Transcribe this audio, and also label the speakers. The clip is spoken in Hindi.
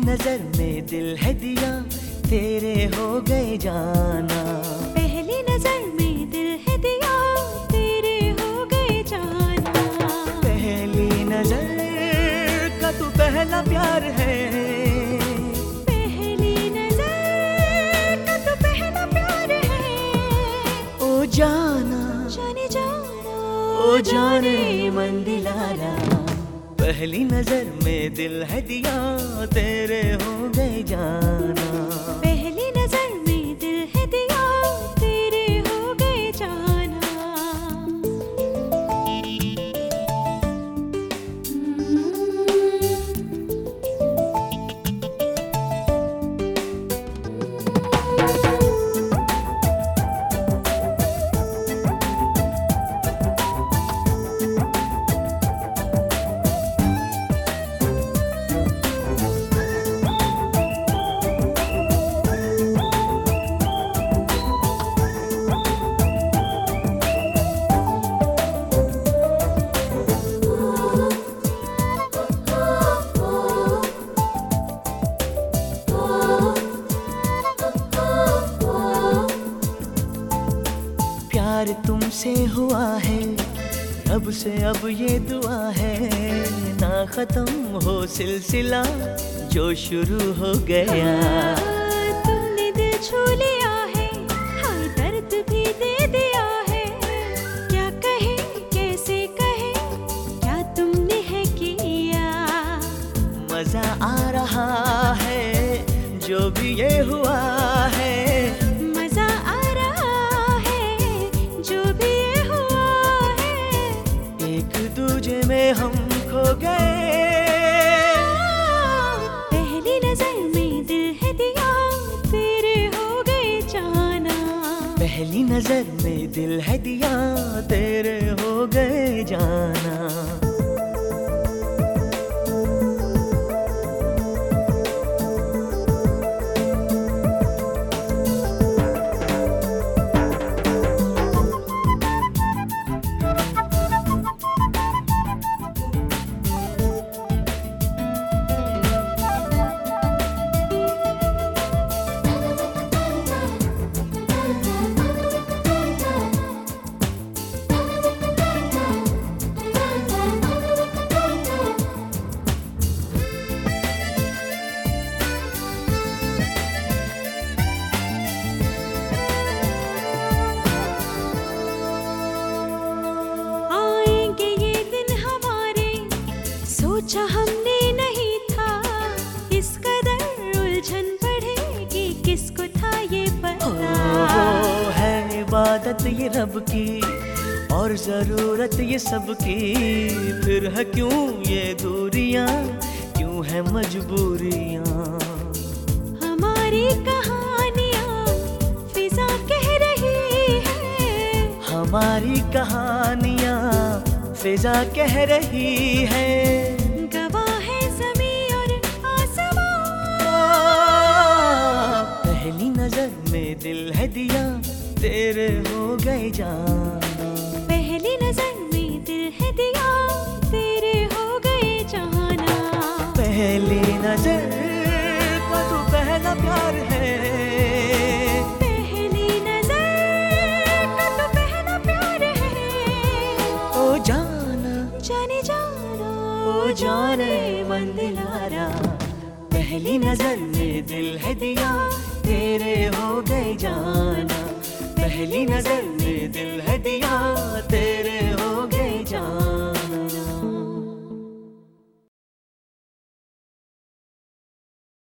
Speaker 1: नज़र में दिल है दिया तेरे हो गए जाना।
Speaker 2: पहली नज़र में दिल है दिया तेरे हो गए जाना।
Speaker 1: पहली नज़र का तू पहला प्यार है।
Speaker 2: पहली नज़र का तो पहला प्यार है।
Speaker 1: ओ जाना
Speaker 2: जाने जाना
Speaker 1: ओ जाने मन दिलाना। पहली नज़र में दिल है दिया तेरे हो गए जाना। प्यार तुमसे हुआ है रब से अब ये दुआ है। ना खत्म हो सिलसिला जो शुरू हो गया।
Speaker 2: तुमने दिल छू लिया है हाय दर्द भी दे दिया है। क्या कहे कैसे कहे क्या तुमने है किया?
Speaker 1: मज़ा आ रहा है जो भी ये हुआ है। हम खो गए।
Speaker 2: पहली नज़र में दिल है दिया तेरे हो गए जाना
Speaker 1: पहली नज़र में दिल है दिया तेरे हो गए जाना।
Speaker 2: इस कदर उलझन बढ़ेगी किसको था ये
Speaker 1: ओ,
Speaker 2: पता?
Speaker 1: है इबादत ये रब की और ज़रूरत ये सबकी फिर है क्यों ये दूरियाँ क्यों है मजबूरियाँ?
Speaker 2: हमारी कहानियाँ फिजा कह रही है।
Speaker 1: हमारी कहानियाँ फिजा कह रही है। जाना।
Speaker 2: पहली नज़र में दिल है दिया तेरे हो गए जाना
Speaker 1: पहली नज़र का तू पहला प्यार है।
Speaker 2: पहली नज़र का तो पहला प्यार है।
Speaker 1: ओ जाना।
Speaker 2: जाने जाना
Speaker 1: ओ जाने मन दिलारा पहली नज़र में दिल है दिया तेरे हो गए जाना। पहली नज़र में दिल है दिया तेरे हो गई जान।